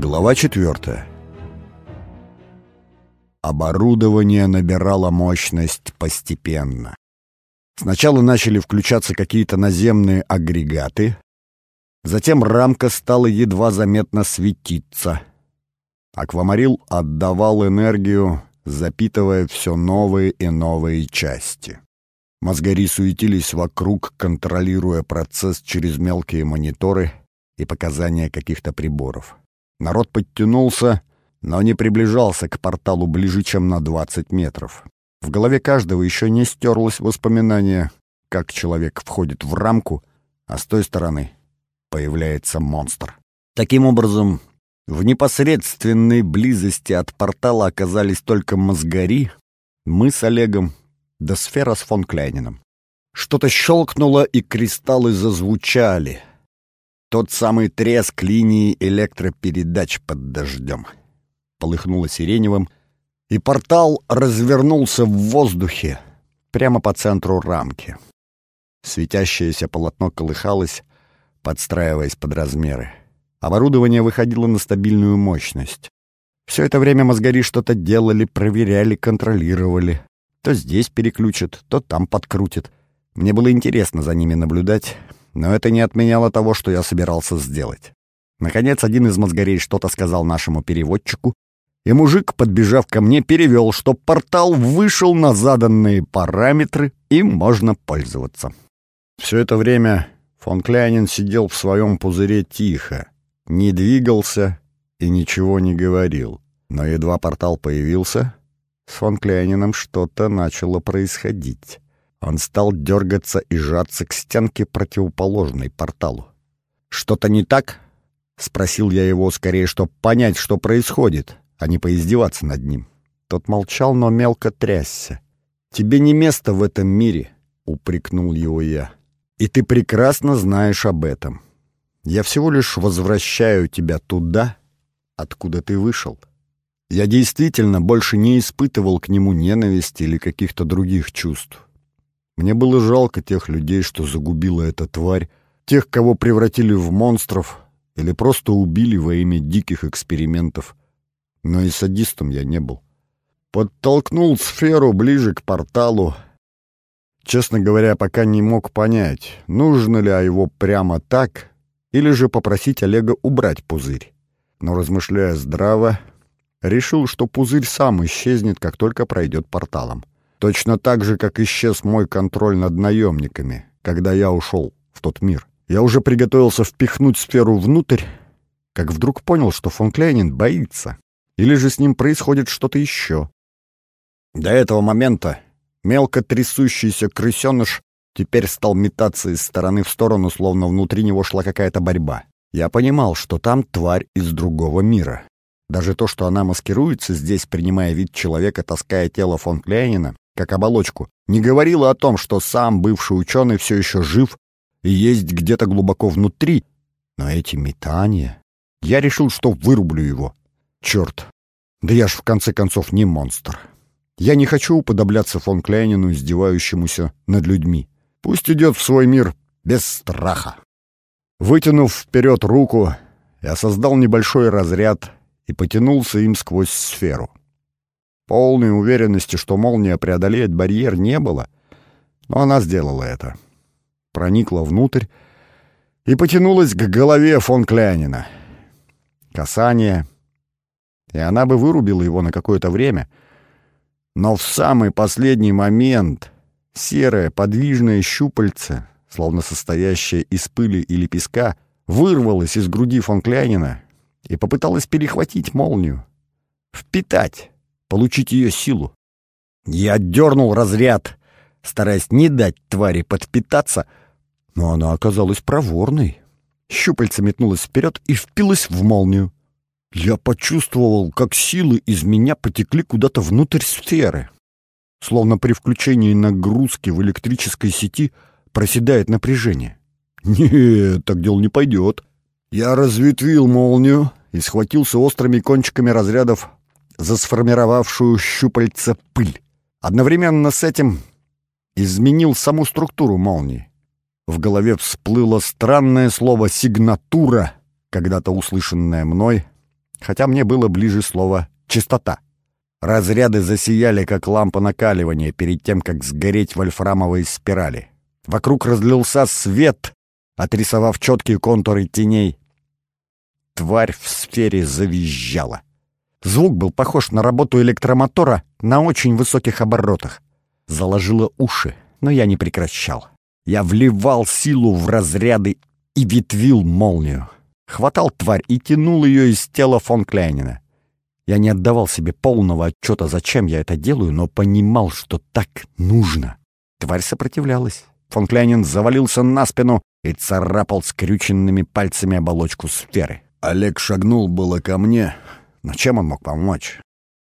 Глава четвертая. Оборудование набирало мощность постепенно. Сначала начали включаться какие-то наземные агрегаты, затем рамка стала едва заметно светиться. Аквамарил отдавал энергию, запитывая все новые и новые части. Мозгари суетились вокруг, контролируя процесс через мелкие мониторы и показания каких-то приборов. Народ подтянулся, но не приближался к порталу ближе, чем на 20 метров. В голове каждого еще не стерлось воспоминание, как человек входит в рамку, а с той стороны появляется монстр. Таким образом, в непосредственной близости от портала оказались только мозгари, мы с Олегом, да сфера с фон Кляйнином. Что-то щелкнуло, и кристаллы зазвучали. Тот самый треск линии электропередач под дождем. Полыхнуло сиреневым, и портал развернулся в воздухе прямо по центру рамки. Светящееся полотно колыхалось, подстраиваясь под размеры. Оборудование выходило на стабильную мощность. Все это время мозгари что-то делали, проверяли, контролировали. То здесь переключат, то там подкрутят. Мне было интересно за ними наблюдать, но это не отменяло того, что я собирался сделать. Наконец, один из мозгарей что-то сказал нашему переводчику, и мужик, подбежав ко мне, перевел, что портал вышел на заданные параметры, и можно пользоваться. Все это время фон Кляйнин сидел в своем пузыре тихо, не двигался и ничего не говорил. Но едва портал появился, с фон Кляйнином что-то начало происходить. Он стал дергаться и сжаться к стенке противоположной порталу. «Что-то не так?» — спросил я его скорее, чтобы понять, что происходит, а не поиздеваться над ним. Тот молчал, но мелко трясся. «Тебе не место в этом мире», — упрекнул его я. «И ты прекрасно знаешь об этом. Я всего лишь возвращаю тебя туда, откуда ты вышел». Я действительно больше не испытывал к нему ненависти или каких-то других чувств. Мне было жалко тех людей, что загубила эта тварь, тех, кого превратили в монстров или просто убили во имя диких экспериментов. Но и садистом я не был. Подтолкнул сферу ближе к порталу. Честно говоря, пока не мог понять, нужно ли его прямо так или же попросить Олега убрать пузырь. Но, размышляя здраво, решил, что пузырь сам исчезнет, как только пройдет порталом. Точно так же, как исчез мой контроль над наемниками, когда я ушел в тот мир. Я уже приготовился впихнуть сферу внутрь, как вдруг понял, что фон Кляйнин боится. Или же с ним происходит что-то еще. До этого момента мелко трясущийся крысеныш теперь стал метаться из стороны в сторону, словно внутри него шла какая-то борьба. Я понимал, что там тварь из другого мира. Даже то, что она маскируется здесь, принимая вид человека, таская тело фон Кляйнина, как оболочку, не говорила о том, что сам бывший ученый все еще жив и есть где-то глубоко внутри. Но эти метания... Я решил, что вырублю его. Черт, да я ж в конце концов не монстр. Я не хочу уподобляться фон Кляйнину, издевающемуся над людьми. Пусть идет в свой мир без страха. Вытянув вперед руку, я создал небольшой разряд и потянулся им сквозь сферу. Полной уверенности, что молния преодолеет барьер, не было, но она сделала это. Проникла внутрь и потянулась к голове фон Клянина. Касание, и она бы вырубила его на какое-то время, но в самый последний момент серое подвижное щупальце, словно состоящее из пыли или песка, вырвалось из груди фон Клянина и попыталось перехватить молнию, впитать получить ее силу. Я отдернул разряд, стараясь не дать твари подпитаться, но она оказалась проворной. Щупальце метнулось вперед и впилось в молнию. Я почувствовал, как силы из меня потекли куда-то внутрь сферы. Словно при включении нагрузки в электрической сети проседает напряжение. Нет, так дело не пойдет. Я разветвил молнию и схватился острыми кончиками разрядов за сформировавшую щупальца пыль. Одновременно с этим изменил саму структуру молнии. В голове всплыло странное слово «сигнатура», когда-то услышанное мной, хотя мне было ближе слово «чистота». Разряды засияли, как лампа накаливания, перед тем, как сгореть вольфрамовой спирали. Вокруг разлился свет, отрисовав четкие контуры теней. Тварь в сфере завизжала. Звук был похож на работу электромотора на очень высоких оборотах. Заложило уши, но я не прекращал. Я вливал силу в разряды и ветвил молнию. Хватал тварь и тянул ее из тела фон Кляйнина. Я не отдавал себе полного отчета, зачем я это делаю, но понимал, что так нужно. Тварь сопротивлялась. Фон Кляйнин завалился на спину и царапал скрюченными пальцами оболочку сферы. Олег шагнул было ко мне, но чем он мог помочь?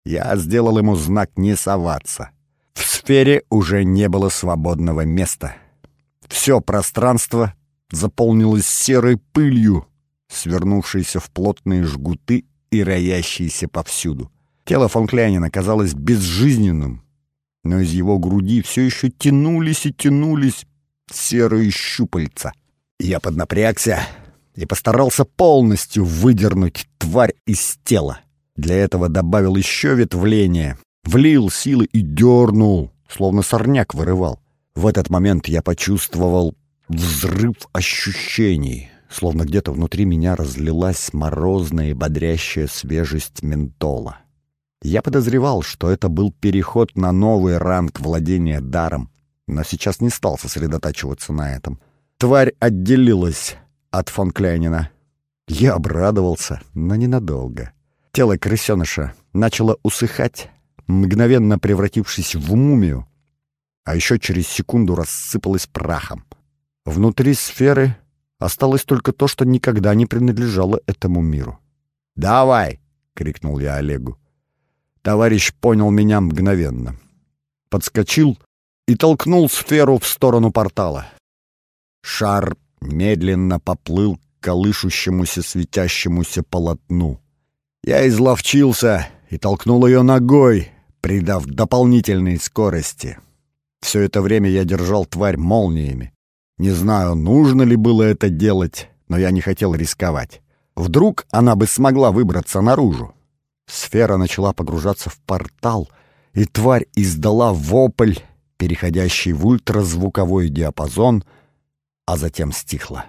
Я сделал ему знак «не соваться». В сфере уже не было свободного места. Все пространство заполнилось серой пылью, свернувшейся в плотные жгуты и роящейся повсюду. Тело фон Кляйнина казалось безжизненным, но из его груди все еще тянулись и тянулись серые щупальца. Я поднапрягся и постарался полностью выдернуть тварь из тела. Для этого добавил еще ветвление, влил силы и дернул, словно сорняк вырывал. В этот момент я почувствовал взрыв ощущений, словно где-то внутри меня разлилась морозная и бодрящая свежесть ментола. Я подозревал, что это был переход на новый ранг владения даром, но сейчас не стал сосредотачиваться на этом. Тварь отделилась от фон Кляйнина. Я обрадовался, но ненадолго. Тело крысеныша начало усыхать, мгновенно превратившись в мумию, а еще через секунду рассыпалось прахом. Внутри сферы осталось только то, что никогда не принадлежало этому миру. «Давай!» — крикнул я Олегу. Товарищ понял меня мгновенно. Подскочил и толкнул сферу в сторону портала. Шар медленно поплыл к колышущемуся светящемуся полотну. Я изловчился и толкнул ее ногой, придав дополнительной скорости. Все это время я держал тварь молниями. Не знаю, нужно ли было это делать, но я не хотел рисковать. Вдруг она бы смогла выбраться наружу. Сфера начала погружаться в портал, и тварь издала вопль, переходящий в ультразвуковой диапазон, а затем стихла.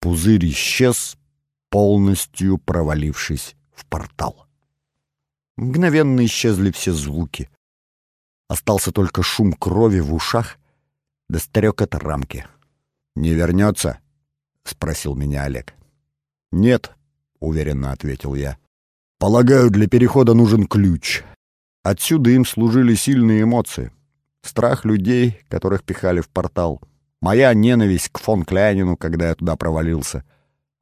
Пузырь исчез, полностью провалившись в портал. Мгновенно исчезли все звуки. Остался только шум крови в ушах да стрекот рамки. «Не вернется?» — спросил меня Олег. «Нет», — уверенно ответил я. «Полагаю, для перехода нужен ключ. Отсюда им служили сильные эмоции. Страх людей, которых пихали в портал. Моя ненависть к фон Кляйнину, когда я туда провалился.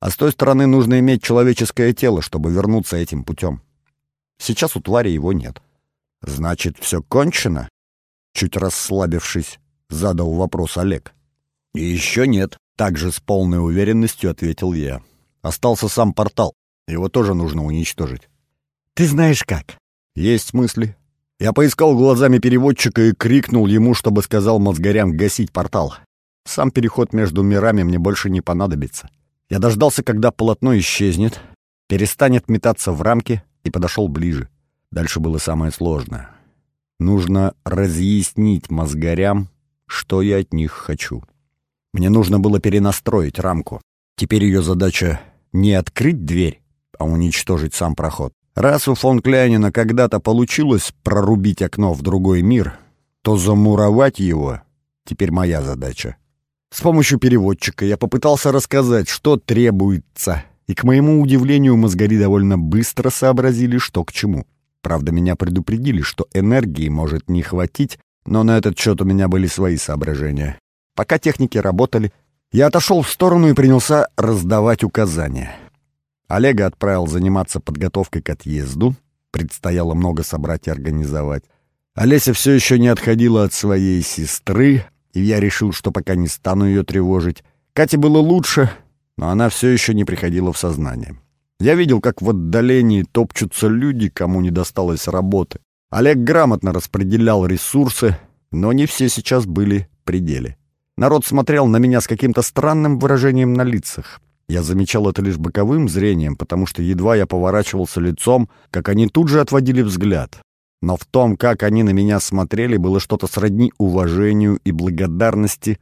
А с той стороны нужно иметь человеческое тело, чтобы вернуться этим путем. Сейчас у твари его нет. Значит, все кончено? Чуть расслабившись, задал вопрос Олег. И еще нет. Также с полной уверенностью ответил я. Остался сам портал. Его тоже нужно уничтожить. Ты знаешь как? Есть мысли. Я поискал глазами переводчика и крикнул ему, чтобы сказал мозгорям гасить портал. Сам переход между мирами мне больше не понадобится. Я дождался, когда полотно исчезнет, перестанет метаться в рамке, и подошел ближе. Дальше было самое сложное. Нужно разъяснить мозгорям, что я от них хочу. Мне нужно было перенастроить рамку. Теперь ее задача не открыть дверь, а уничтожить сам проход. Раз у фон Кляйнина когда-то получилось прорубить окно в другой мир, то замуровать его теперь моя задача. С помощью переводчика я попытался рассказать, что требуется и, к моему удивлению, мозгари довольно быстро сообразили, что к чему. Правда, меня предупредили, что энергии может не хватить, но на этот счет у меня были свои соображения. Пока техники работали, я отошел в сторону и принялся раздавать указания. Олега отправил заниматься подготовкой к отъезду. Предстояло много собрать и организовать. Олеся все еще не отходила от своей сестры, и я решил, что пока не стану ее тревожить. Кате было лучше, но она все еще не приходила в сознание. Я видел, как в отдалении топчутся люди, кому не досталось работы. Олег грамотно распределял ресурсы, но не все сейчас были пределе. Народ смотрел на меня с каким-то странным выражением на лицах. Я замечал это лишь боковым зрением, потому что едва я поворачивался лицом, как они тут же отводили взгляд. Но в том, как они на меня смотрели, было что-то сродни уважению и благодарности,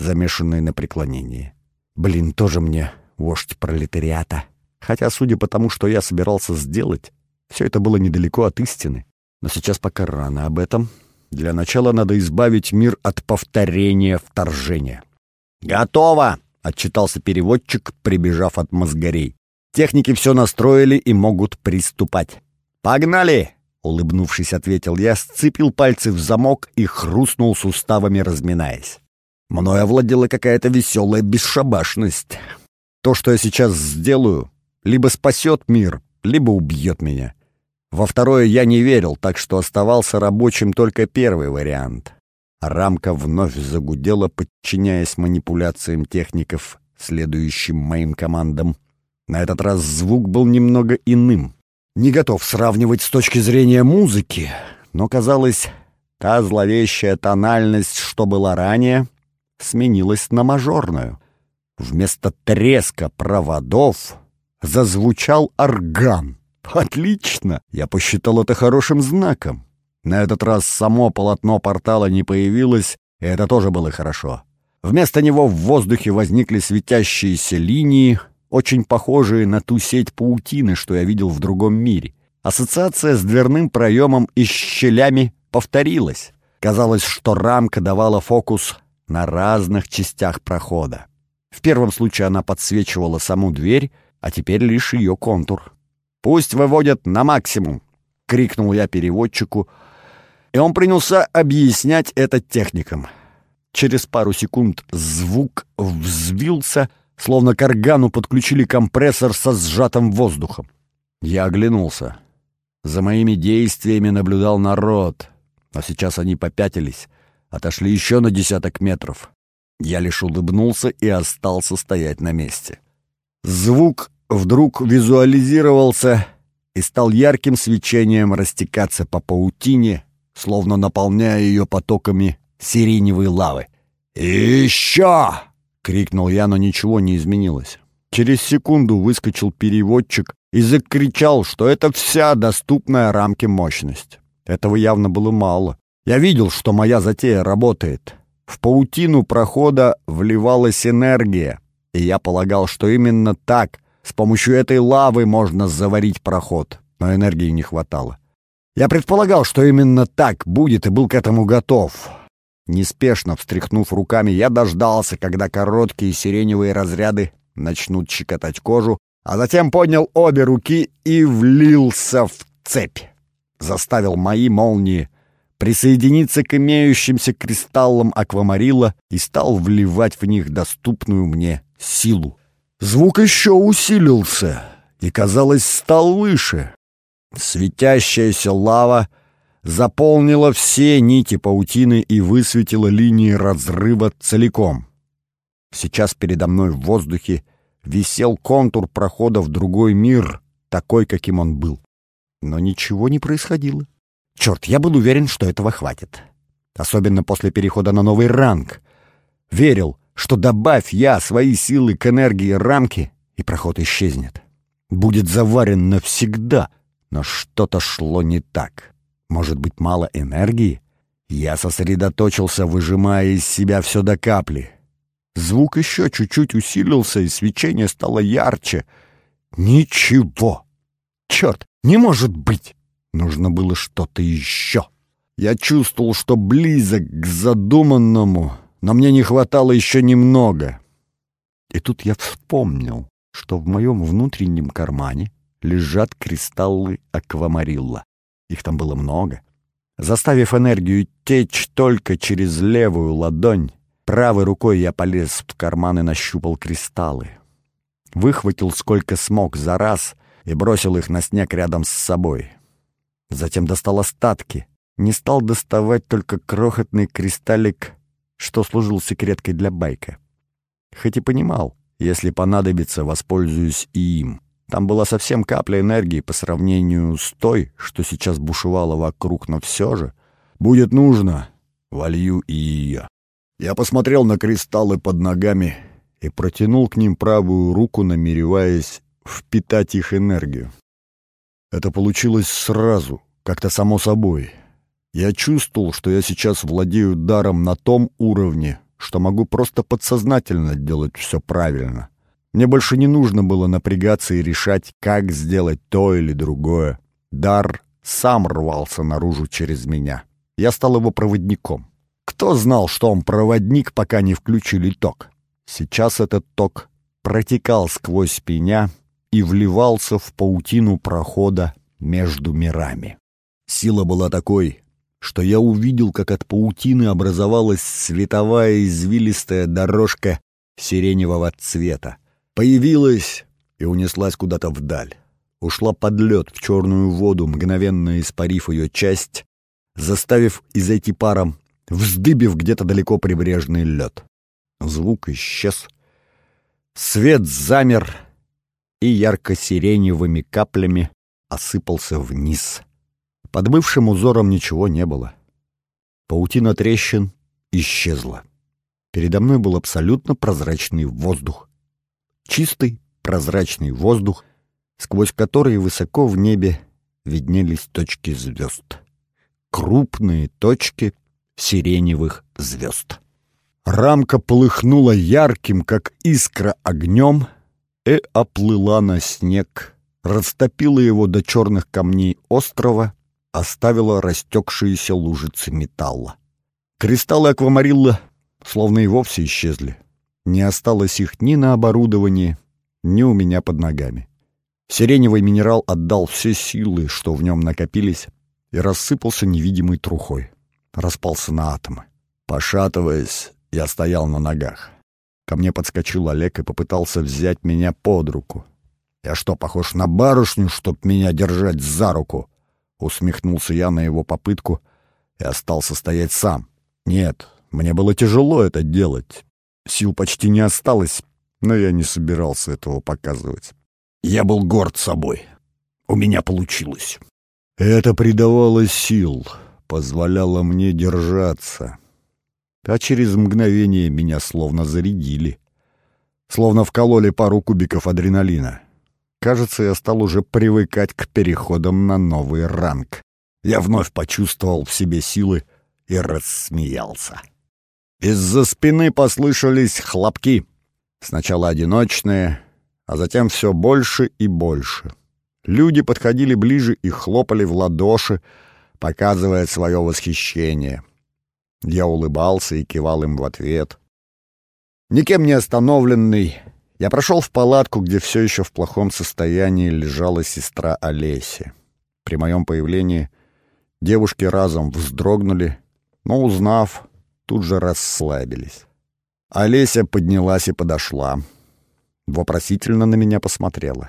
замешанной на преклонении. Блин, тоже мне вождь пролетариата. Хотя, судя по тому, что я собирался сделать, все это было недалеко от истины. Но сейчас пока рано об этом. Для начала надо избавить мир от повторения вторжения. «Готово!» — отчитался переводчик, прибежав от мозгорей. «Техники все настроили и могут приступать». «Погнали!» — улыбнувшись, ответил я, сцепил пальцы в замок и хрустнул суставами, разминаясь. Мною овладела какая-то веселая бесшабашность. То, что я сейчас сделаю, либо спасет мир, либо убьет меня. Во второе я не верил, так что оставался рабочим только первый вариант. Рамка вновь загудела, подчиняясь манипуляциям техников, следующим моим командам. На этот раз звук был немного иным. Не готов сравнивать с точки зрения музыки, но, казалось, та зловещая тональность, что была ранее, сменилась на мажорную. Вместо треска проводов зазвучал орган. Отлично! Я посчитал это хорошим знаком. На этот раз само полотно портала не появилось, и это тоже было хорошо. Вместо него в воздухе возникли светящиеся линии, очень похожие на ту сеть паутины, что я видел в другом мире. Ассоциация с дверным проемом и щелями повторилась. Казалось, что рамка давала фокус на разных частях прохода. В первом случае она подсвечивала саму дверь, а теперь лишь ее контур. «Пусть выводят на максимум!» — крикнул я переводчику, и он принялся объяснять это техникам. Через пару секунд звук взвился, словно к органу подключили компрессор со сжатым воздухом. Я оглянулся. За моими действиями наблюдал народ, а сейчас они попятились, отошли еще на десяток метров. Я лишь улыбнулся и остался стоять на месте. Звук вдруг визуализировался и стал ярким свечением растекаться по паутине, словно наполняя ее потоками сиреневой лавы. «Еще!» — крикнул я, но ничего не изменилось. Через секунду выскочил переводчик и закричал, что это вся доступная рамке мощность. Этого явно было мало. Я видел, что моя затея работает. В паутину прохода вливалась энергия, и я полагал, что именно так, с помощью этой лавы можно заварить проход, но энергии не хватало. Я предполагал, что именно так будет, и был к этому готов. Неспешно встряхнув руками, я дождался, когда короткие сиреневые разряды начнут щекотать кожу, а затем поднял обе руки и влился в цепь. Заставил мои молнии присоединиться к имеющимся кристаллам аквамарила и стал вливать в них доступную мне силу. Звук еще усилился и, казалось, стал выше. Светящаяся лава заполнила все нити паутины и высветила линии разрыва целиком. Сейчас передо мной в воздухе висел контур прохода в другой мир, такой, каким он был. Но ничего не происходило. Черт, я был уверен, что этого хватит. Особенно после перехода на новый ранг. Верил, что добавь я свои силы к энергии рамки, и проход исчезнет. Будет заварен навсегда, но что-то шло не так. Может быть, мало энергии? Я сосредоточился, выжимая из себя все до капли. Звук еще чуть-чуть усилился, и свечение стало ярче. Ничего! Черт, не может быть! Нужно было что-то еще. Я чувствовал, что близок к задуманному, но мне не хватало еще немного. И тут я вспомнил, что в моем внутреннем кармане лежат кристаллы аквамарилла. Их там было много. Заставив энергию течь только через левую ладонь, правой рукой я полез в карман и нащупал кристаллы. Выхватил сколько смог за раз и бросил их на снег рядом с собой. Затем достал остатки. Не стал доставать только крохотный кристаллик, что служил секреткой для байка. Хоть и понимал, если понадобится, воспользуюсь и им. Там была совсем капля энергии по сравнению с той, что сейчас бушевала вокруг, но все же. Будет нужно, волью и ее. Я посмотрел на кристаллы под ногами и протянул к ним правую руку, намереваясь впитать их энергию. Это получилось сразу, как-то само собой. Я чувствовал, что я сейчас владею даром на том уровне, что могу просто подсознательно делать все правильно. Мне больше не нужно было напрягаться и решать, как сделать то или другое. Дар сам рвался наружу через меня. Я стал его проводником. Кто знал, что он проводник, пока не включили ток? Сейчас этот ток протекал сквозь меня и вливался в паутину прохода между мирами. Сила была такой, что я увидел, как от паутины образовалась световая извилистая дорожка сиреневого цвета. Появилась и унеслась куда-то вдаль. Ушла под лед в черную воду, мгновенно испарив ее часть, заставив изойти паром, вздыбив где-то далеко прибрежный лед. Звук исчез. Свет замер и ярко-сиреневыми каплями осыпался вниз. Под бывшим узором ничего не было. Паутина трещин исчезла. Передо мной был абсолютно прозрачный воздух. Чистый прозрачный воздух, сквозь который высоко в небе виднелись точки звезд. Крупные точки сиреневых звезд. Рамка полыхнула ярким, как искра, огнем и оплыла на снег, растопила его до черных камней острова оставила растекшиеся лужицы металла. Кристаллы аквамарилла словно и вовсе исчезли. Не осталось их ни на оборудовании, ни у меня под ногами. Сиреневый минерал отдал все силы, что в нем накопились, и рассыпался невидимой трухой. Распался на атомы. Пошатываясь, я стоял на ногах. Ко мне подскочил Олег и попытался взять меня под руку. Я что, похож на барышню, чтоб меня держать за руку? Усмехнулся я на его попытку и остался стоять сам. Нет, мне было тяжело это делать. Сил почти не осталось, но я не собирался этого показывать. Я был горд собой. У меня получилось. Это придавало сил, позволяло мне держаться. А через мгновение меня словно зарядили. Словно вкололи пару кубиков адреналина. Кажется, я стал уже привыкать к переходам на новый ранг. Я вновь почувствовал в себе силы и рассмеялся. Из-за спины послышались хлопки. Сначала одиночные, а затем все больше и больше. Люди подходили ближе и хлопали в ладоши, показывая свое восхищение. Я улыбался и кивал им в ответ. Никем не остановленный, я прошел в палатку, где все еще в плохом состоянии лежала сестра Олеси. При моем появлении девушки разом вздрогнули, но, узнав, тут же расслабились. Олеся поднялась и подошла. Вопросительно на меня посмотрела.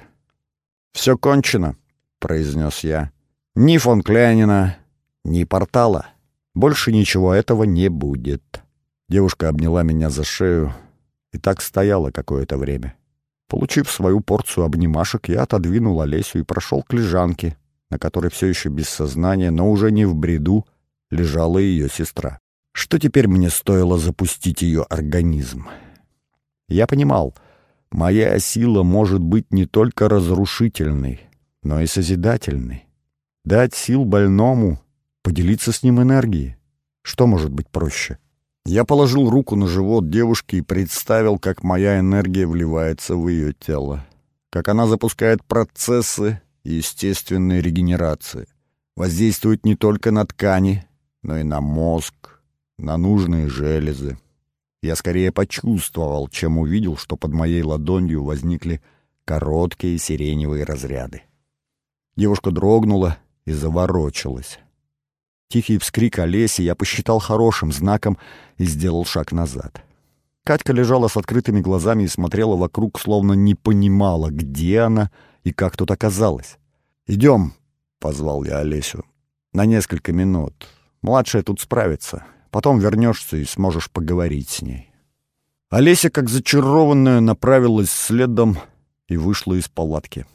«Все кончено», — произнес я. «Ни фон Клянина, ни портала. Больше ничего этого не будет». Девушка обняла меня за шею, и так стояла какое-то время. Получив свою порцию обнимашек, я отодвинул Олесю и прошел к лежанке, на которой все еще без сознания, но уже не в бреду, лежала ее сестра. Что теперь мне стоило запустить ее организм? Я понимал, моя сила может быть не только разрушительной, но и созидательной. Дать сил больному, поделиться с ним энергией. Что может быть проще? Я положил руку на живот девушки и представил, как моя энергия вливается в ее тело, как она запускает процессы естественной регенерации, воздействует не только на ткани, но и на мозг, на нужные железы. Я скорее почувствовал, чем увидел, что под моей ладонью возникли короткие сиреневые разряды. Девушка дрогнула и заворочилась. Тихий вскрик Олеси я посчитал хорошим знаком и сделал шаг назад. Катька лежала с открытыми глазами и смотрела вокруг, словно не понимала, где она и как тут оказалась. «Идем», — позвал я Олесю, — «на несколько минут. Младшая тут справится. Потом вернешься и сможешь поговорить с ней». Олеся, как зачарованная, направилась следом и вышла из палатки.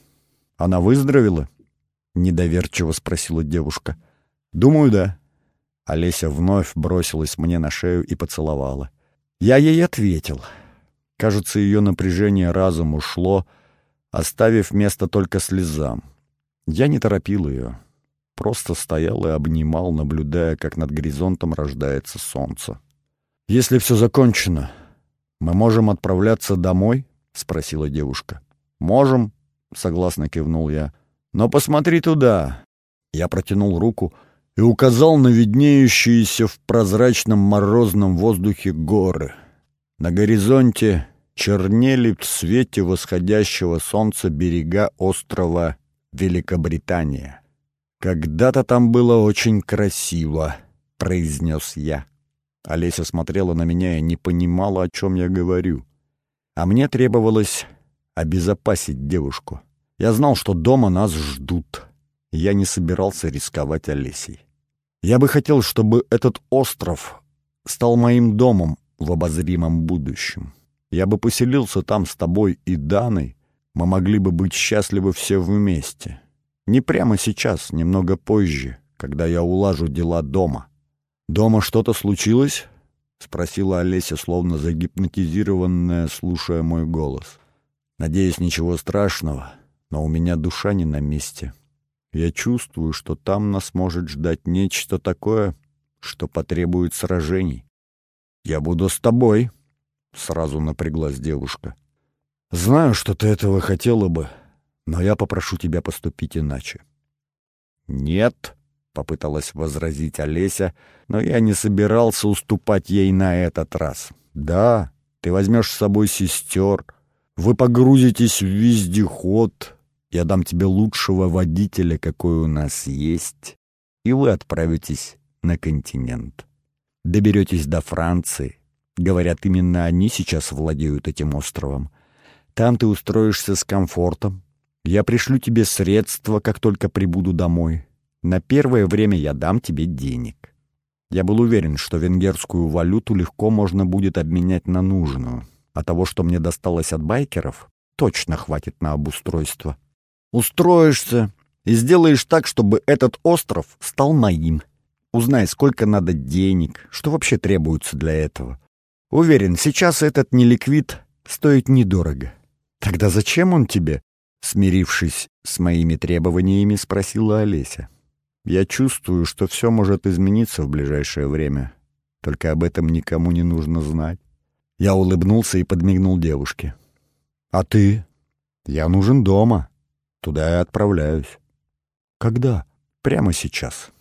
«Она выздоровела?» — недоверчиво спросила девушка. — «Думаю, да». Олеся вновь бросилась мне на шею и поцеловала. Я ей ответил. Кажется, ее напряжение разом ушло, оставив место только слезам. Я не торопил ее, просто стоял и обнимал, наблюдая, как над горизонтом рождается солнце. «Если все закончено, мы можем отправляться домой?» — спросила девушка. «Можем», — согласно кивнул я. «Но посмотри туда!» Я протянул руку и указал на виднеющиеся в прозрачном морозном воздухе горы. На горизонте чернели в свете восходящего солнца берега острова Великобритания. «Когда-то там было очень красиво», — произнес я. Олеся смотрела на меня и не понимала, о чем я говорю. А мне требовалось обезопасить девушку. Я знал, что дома нас ждут. Я не собирался рисковать Олесей. Я бы хотел, чтобы этот остров стал моим домом в обозримом будущем. Я бы поселился там с тобой и Даной. Мы могли бы быть счастливы все вместе. Не прямо сейчас, немного позже, когда я улажу дела дома. Дома что-то случилось? — спросила Олеся, словно загипнотизированная, слушая мой голос. Надеюсь, ничего страшного, но у меня душа не на месте. Я чувствую, что там нас может ждать нечто такое, что потребует сражений. «Я буду с тобой», — сразу напряглась девушка. «Знаю, что ты этого хотела бы, но я попрошу тебя поступить иначе». «Нет», — попыталась возразить Олеся, но я не собирался уступать ей на этот раз. «Да, ты возьмешь с собой сестер, вы погрузитесь в вездеход, я дам тебе лучшего водителя, какой у нас есть, и вы отправитесь на континент. Доберетесь до Франции. Говорят, именно они сейчас владеют этим островом. Там ты устроишься с комфортом. Я пришлю тебе средства, как только прибуду домой. На первое время я дам тебе денег. Я был уверен, что венгерскую валюту легко можно будет обменять на нужную а того, что мне досталось от байкеров, точно хватит на обустройство. Устроишься и сделаешь так, чтобы этот остров стал моим. Узнай, сколько надо денег, что вообще требуется для этого. Уверен, сейчас этот неликвид стоит недорого. Тогда зачем он тебе? Смирившись с моими требованиями, спросила Олеся. Я чувствую, что все может измениться в ближайшее время. Только об этом никому не нужно знать. Я улыбнулся и подмигнул девушке. «А ты?» «Я нужен дома. Туда я отправляюсь». «Когда?» «Прямо сейчас».